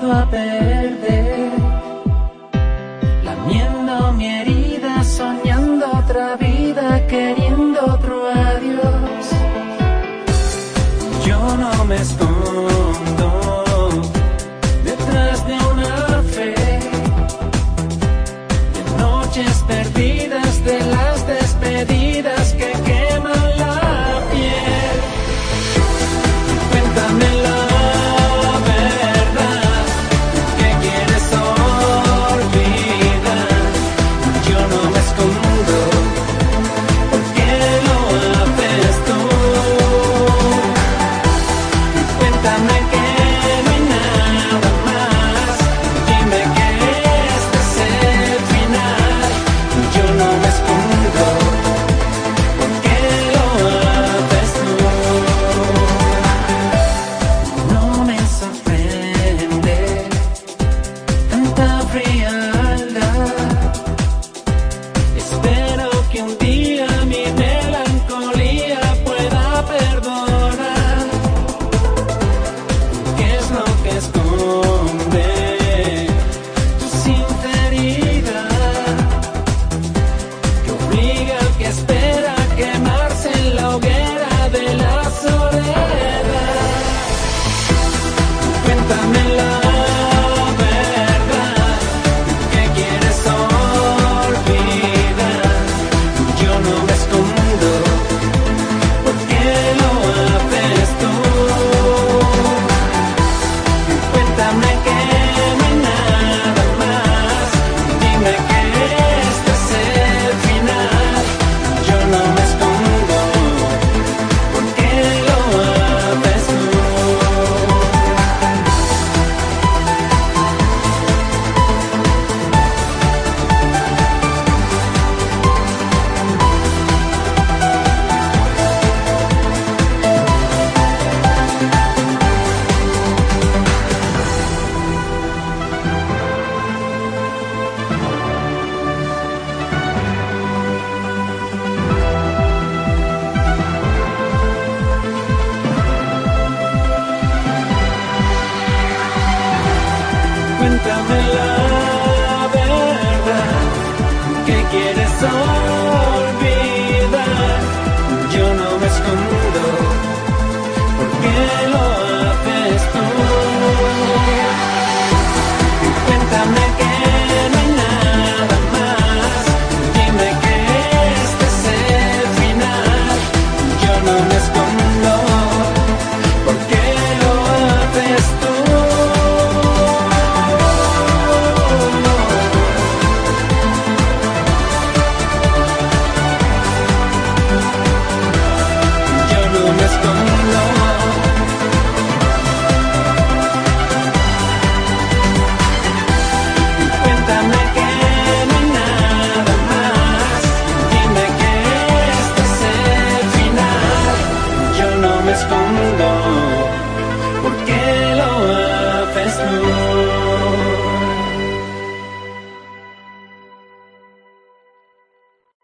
do a pé. quiénes son. You.